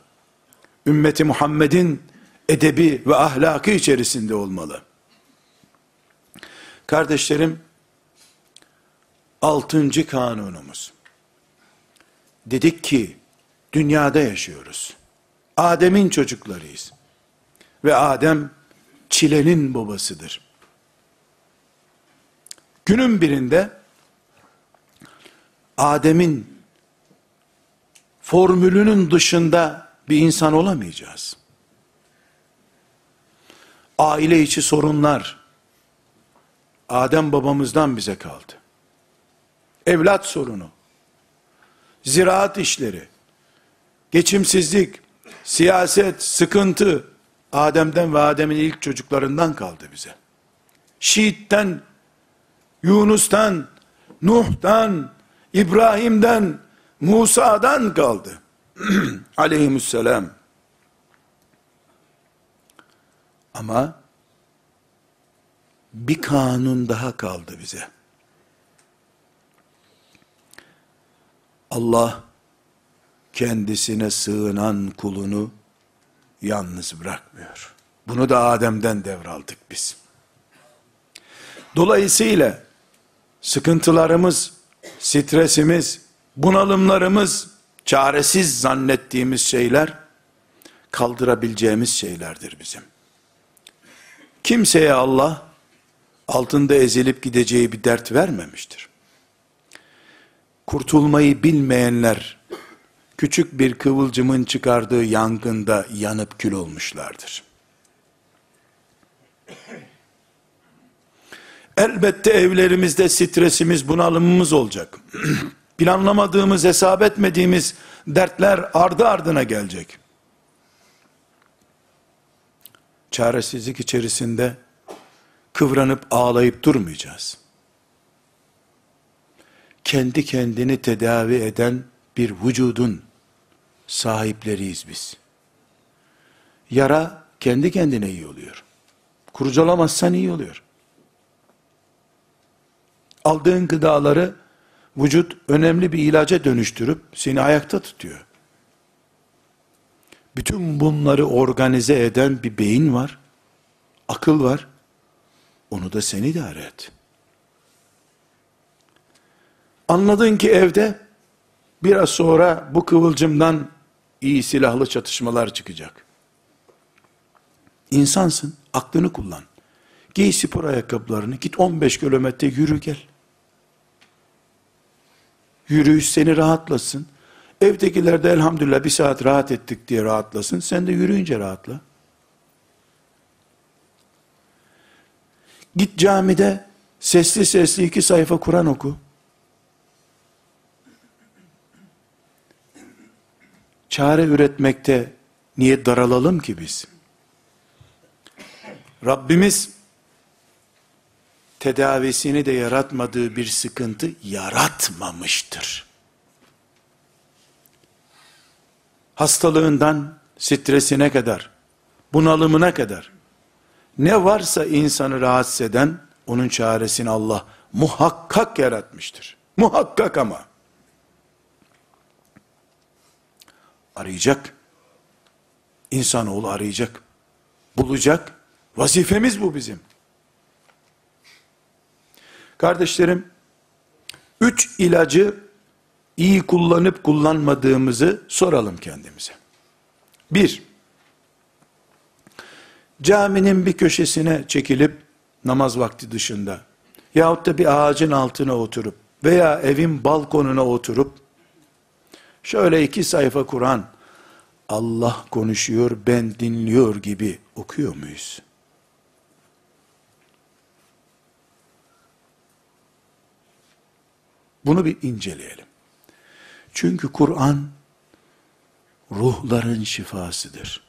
ümmeti Muhammed'in edebi ve ahlakı içerisinde olmalı. Kardeşlerim, altıncı kanunumuz. Dedik ki, dünyada yaşıyoruz. Adem'in çocuklarıyız. Ve Adem, çilenin babasıdır. Günün birinde, Adem'in formülünün dışında bir insan olamayacağız. Aile içi sorunlar, Adem babamızdan bize kaldı. Evlat sorunu, ziraat işleri, geçimsizlik, siyaset, sıkıntı, Adem'den ve Adem'in ilk çocuklarından kaldı bize. Şiit'ten, Yunus'tan, Nuh'tan, İbrahim'den, Musa'dan kaldı. [clears throat] aleyhisselam. Ama bir kanun daha kaldı bize. Allah kendisine sığınan kulunu yalnız bırakmıyor. Bunu da Adem'den devraldık biz. Dolayısıyla sıkıntılarımız, stresimiz, bunalımlarımız çaresiz zannettiğimiz şeyler, kaldırabileceğimiz şeylerdir bizim. Kimseye Allah, altında ezilip gideceği bir dert vermemiştir. kurtulmayı bilmeyenler, küçük bir kıvılcımın çıkardığı yangında yanıp kül olmuşlardır. Elbette evlerimizde stresimiz, bunalımımız olacak. [clears throat] Planlamadığımız, hesap etmediğimiz dertler ardı ardına gelecek. Çaresizlik içerisinde kıvranıp ağlayıp durmayacağız. Kendi kendini tedavi eden bir vücudun sahipleriyiz biz. Yara kendi kendine iyi oluyor. Kurcalamazsan iyi oluyor. Aldığın gıdaları vücut önemli bir ilaca dönüştürüp seni ayakta tutuyor. Bütün bunları organize eden bir beyin var. Akıl var. Onu da sen idare et. Anladın ki evde biraz sonra bu kıvılcımdan iyi silahlı çatışmalar çıkacak. İnsansın, aklını kullan. Giy spor ayakkabılarını, git 15 kilometre yürü gel. Yürüyüş seni rahatlasın. Evdekiler de elhamdülillah bir saat rahat ettik diye rahatlasın. Sen de yürüyünce rahatla. Git camide sesli sesli iki sayfa Kur'an oku. Çare üretmekte niye daralalım ki biz? Rabbimiz tedavisini de yaratmadığı bir sıkıntı yaratmamıştır. Hastalığından stresine kadar, bunalımına kadar, ne varsa insanı rahatsız eden, onun çaresini Allah muhakkak yaratmıştır. Muhakkak ama. Arayacak. İnsanoğlu arayacak. Bulacak. Vazifemiz bu bizim. Kardeşlerim, üç ilacı iyi kullanıp kullanmadığımızı soralım kendimize. Bir, caminin bir köşesine çekilip namaz vakti dışında yahut da bir ağacın altına oturup veya evin balkonuna oturup şöyle iki sayfa Kur'an Allah konuşuyor ben dinliyor gibi okuyor muyuz? Bunu bir inceleyelim. Çünkü Kur'an ruhların şifasıdır.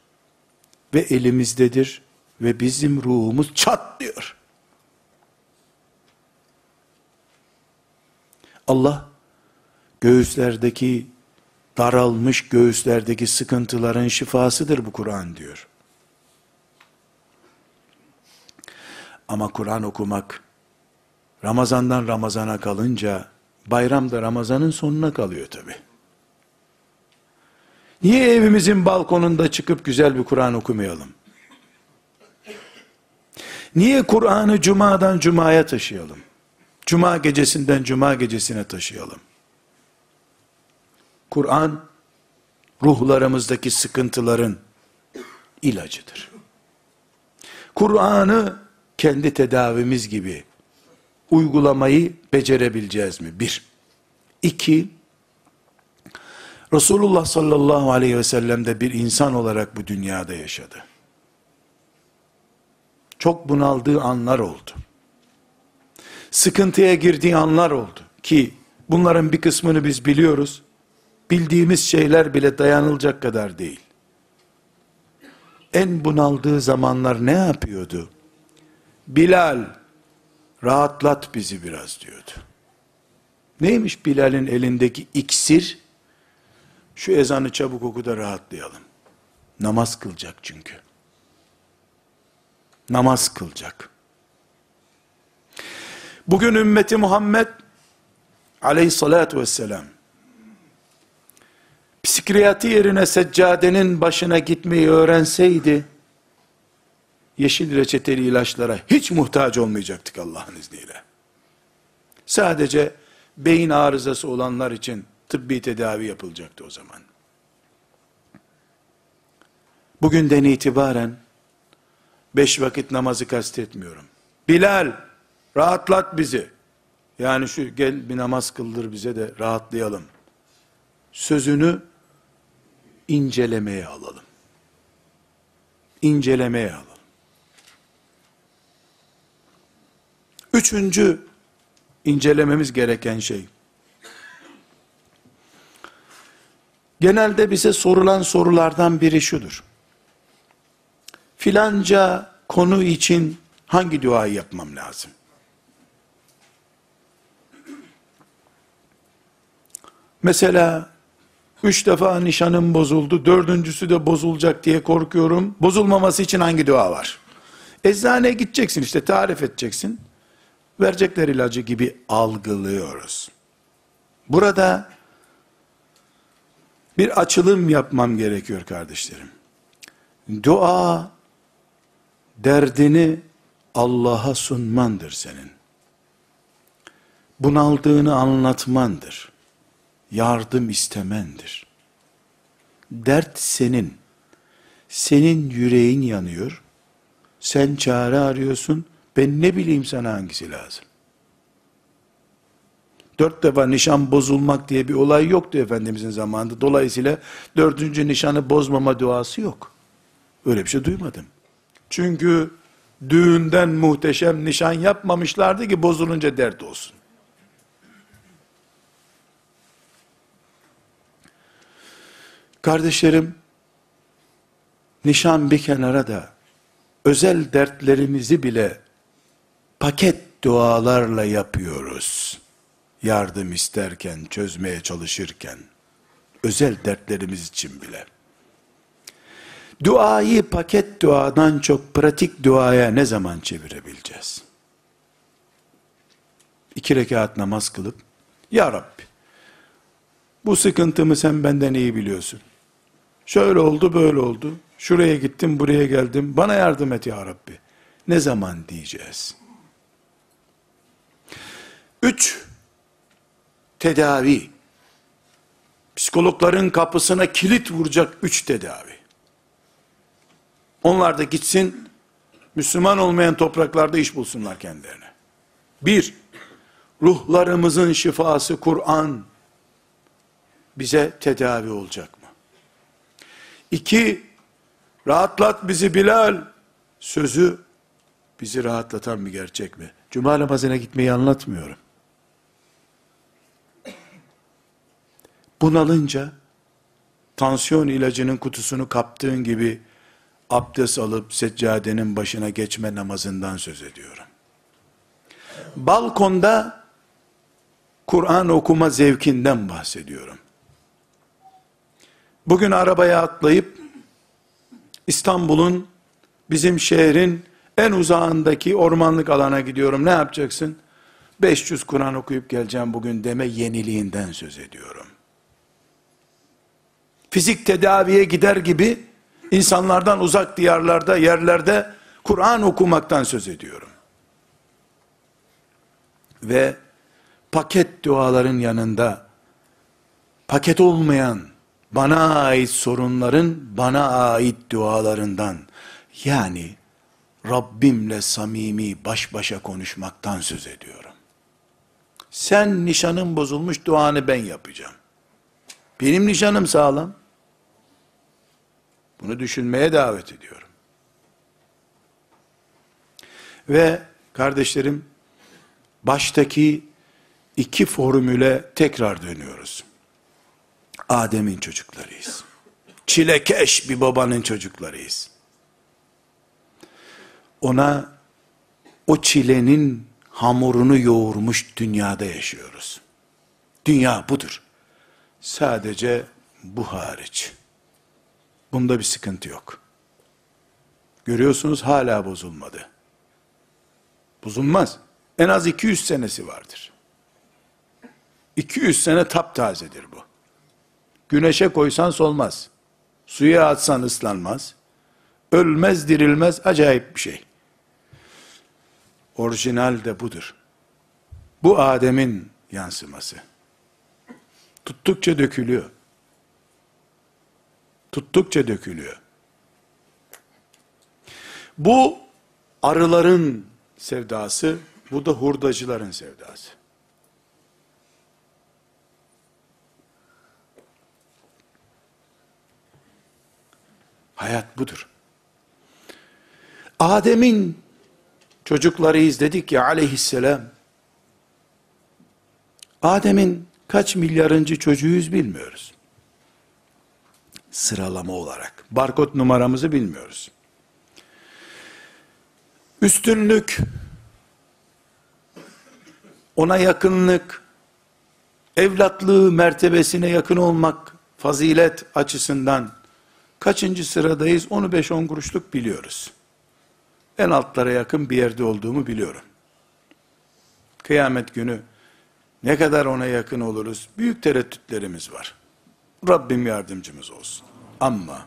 Ve elimizdedir ve bizim ruhumuz çatlıyor. Allah göğüslerdeki daralmış göğüslerdeki sıkıntıların şifasıdır bu Kur'an diyor. Ama Kur'an okumak Ramazandan Ramazana kalınca Bayram da Ramazan'ın sonuna kalıyor tabi. Niye evimizin balkonunda çıkıp güzel bir Kur'an okumayalım? Niye Kur'an'ı cumadan cumaya taşıyalım? Cuma gecesinden cuma gecesine taşıyalım. Kur'an ruhlarımızdaki sıkıntıların ilacıdır. Kur'an'ı kendi tedavimiz gibi uygulamayı becerebileceğiz mi? Bir. İki, Resulullah sallallahu aleyhi ve sellem de bir insan olarak bu dünyada yaşadı. Çok bunaldığı anlar oldu. Sıkıntıya girdiği anlar oldu. Ki bunların bir kısmını biz biliyoruz. Bildiğimiz şeyler bile dayanılacak kadar değil. En bunaldığı zamanlar ne yapıyordu? Bilal, rahatlat bizi biraz diyordu. Neymiş Bilal'in elindeki iksir? Şu ezanı çabuk oku da rahatlayalım. Namaz kılacak çünkü. Namaz kılacak. Bugün ümmeti Muhammed aleyhissalatü vesselam psikriyatri yerine seccadenin başına gitmeyi öğrenseydi yeşil reçeteli ilaçlara hiç muhtaç olmayacaktık Allah'ın izniyle. Sadece beyin arızası olanlar için tıbbi tedavi yapılacaktı o zaman. Bugünden itibaren beş vakit namazı kastetmiyorum. Bilal rahatlat bizi. Yani şu gel bir namaz kıldır bize de rahatlayalım. Sözünü incelemeye alalım. İncelemeye alalım. Üçüncü incelememiz gereken şey. Genelde bize sorulan sorulardan biri şudur. Filanca konu için hangi duayı yapmam lazım? Mesela üç defa nişanım bozuldu, dördüncüsü de bozulacak diye korkuyorum. Bozulmaması için hangi dua var? Eczaneye gideceksin işte tarif edeceksin. Verecekler ilacı gibi algılıyoruz. Burada bir açılım yapmam gerekiyor kardeşlerim. Dua derdini Allah'a sunmandır senin. Bunaldığını anlatmandır. Yardım istemendir. Dert senin. Senin yüreğin yanıyor. Sen çare arıyorsun. Ben ne bileyim sana hangisi lazım. Dört defa nişan bozulmak diye bir olay yoktu Efendimizin zamanında. Dolayısıyla dördüncü nişanı bozmama duası yok. Öyle bir şey duymadım. Çünkü düğünden muhteşem nişan yapmamışlardı ki bozulunca dert olsun. Kardeşlerim, nişan bir kenara da özel dertlerimizi bile paket dualarla yapıyoruz. Yardım isterken, çözmeye çalışırken, özel dertlerimiz için bile. Duayı paket duadan çok pratik duaya ne zaman çevirebileceğiz? İki rekat namaz kılıp, Ya Rabbi, bu sıkıntımı sen benden iyi biliyorsun. Şöyle oldu, böyle oldu. Şuraya gittim, buraya geldim. Bana yardım et ya Rabbi. Ne zaman diyeceğiz? Üç, tedavi. Psikologların kapısına kilit vuracak üç tedavi. Onlar da gitsin, Müslüman olmayan topraklarda iş bulsunlar kendilerine. Bir, ruhlarımızın şifası Kur'an bize tedavi olacak mı? İki, rahatlat bizi Bilal sözü bizi rahatlatan bir gerçek mi? Cuma namazına gitmeyi anlatmıyorum. Bunalınca tansiyon ilacının kutusunu kaptığın gibi abdest alıp seccadenin başına geçme namazından söz ediyorum. Balkonda Kur'an okuma zevkinden bahsediyorum. Bugün arabaya atlayıp İstanbul'un bizim şehrin en uzağındaki ormanlık alana gidiyorum. Ne yapacaksın? 500 Kur'an okuyup geleceğim bugün deme yeniliğinden söz ediyorum. Fizik tedaviye gider gibi insanlardan uzak diyarlarda, yerlerde Kur'an okumaktan söz ediyorum. Ve paket duaların yanında paket olmayan bana ait sorunların bana ait dualarından yani Rabbimle samimi baş başa konuşmaktan söz ediyorum. Sen nişanın bozulmuş duanı ben yapacağım. Benim nişanım sağlam. Bunu düşünmeye davet ediyorum. Ve kardeşlerim, baştaki iki formüle tekrar dönüyoruz. Adem'in çocuklarıyız. Çilekeş bir babanın çocuklarıyız. Ona o çilenin hamurunu yoğurmuş dünyada yaşıyoruz. Dünya budur. Sadece bu hariç. Bunda bir sıkıntı yok. Görüyorsunuz hala bozulmadı. Bozulmaz. En az 200 senesi vardır. 200 sene taptazedir bu. Güneşe koysan solmaz. Suya atsan ıslanmaz. Ölmez dirilmez acayip bir şey. Orijinal de budur. Bu Adem'in yansıması. Tuttukça dökülüyor tuttukça dökülüyor. Bu arıların sevdası, bu da hurdacıların sevdası. Hayat budur. Adem'in çocuklarıyız dedik ya aleyhisselam. Adem'in kaç milyarıncı çocuğuyuz bilmiyoruz. Sıralama olarak. Barkod numaramızı bilmiyoruz. Üstünlük, ona yakınlık, evlatlığı mertebesine yakın olmak, fazilet açısından kaçıncı sıradayız onu 5-10 kuruşluk biliyoruz. En altlara yakın bir yerde olduğumu biliyorum. Kıyamet günü ne kadar ona yakın oluruz? Büyük tereddütlerimiz var. Rabbim yardımcımız olsun. Ama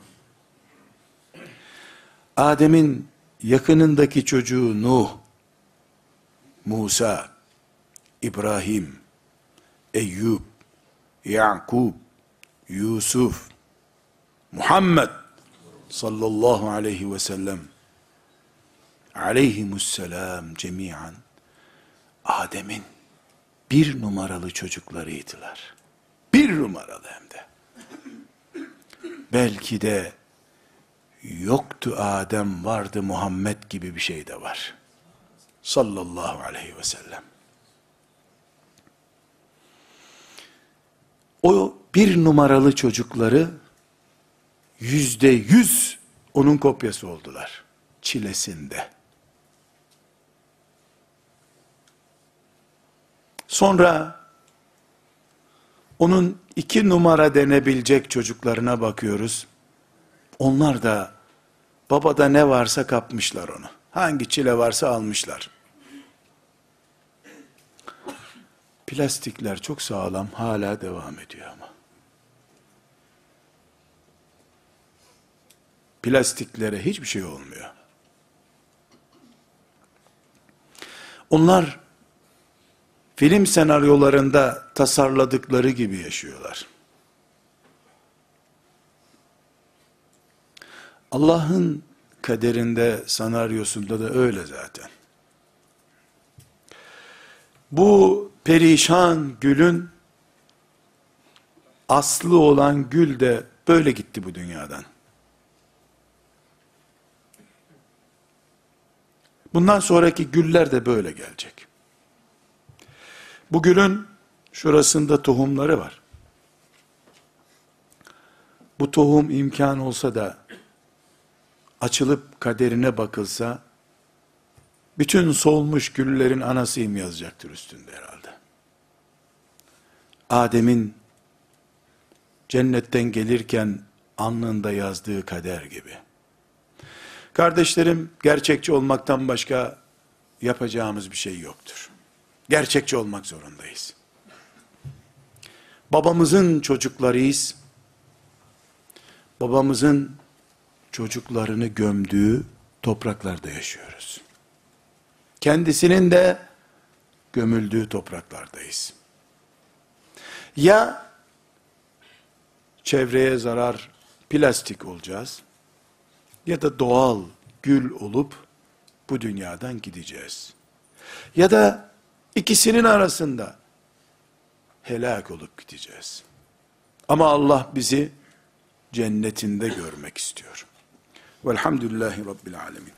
Adem'in yakınındaki çocuğu Nuh, Musa, İbrahim, Eyyub, Yakub, Yusuf, Muhammed sallallahu aleyhi ve sellem aleyhimusselam cemiyen Adem'in bir numaralı çocuklarıydılar. Bir numaralı hem de. Belki de yoktu Adem vardı Muhammed gibi bir şey de var. Sallallahu aleyhi ve sellem. O bir numaralı çocukları yüzde yüz onun kopyası oldular. Çilesinde. Sonra onun iki numara denebilecek çocuklarına bakıyoruz. Onlar da babada ne varsa kapmışlar onu. Hangi çile varsa almışlar. Plastikler çok sağlam hala devam ediyor ama. Plastiklere hiçbir şey olmuyor. Onlar film senaryolarında tasarladıkları gibi yaşıyorlar. Allah'ın kaderinde, senaryosunda da öyle zaten. Bu perişan gülün aslı olan gül de böyle gitti bu dünyadan. Bundan sonraki güller de böyle gelecek. Bu gülün şurasında tohumları var. Bu tohum imkan olsa da açılıp kaderine bakılsa bütün solmuş güllerin anasıyım yazacaktır üstünde herhalde. Adem'in cennetten gelirken alnında yazdığı kader gibi. Kardeşlerim, gerçekçi olmaktan başka yapacağımız bir şey yoktur. Gerçekçi olmak zorundayız. Babamızın çocuklarıyız. Babamızın çocuklarını gömdüğü topraklarda yaşıyoruz. Kendisinin de gömüldüğü topraklardayız. Ya çevreye zarar plastik olacağız ya da doğal gül olup bu dünyadan gideceğiz. Ya da ikisinin arasında helak olup gideceğiz. Ama Allah bizi cennetinde görmek istiyor. Velhamdülillahi Rabbil Alemin.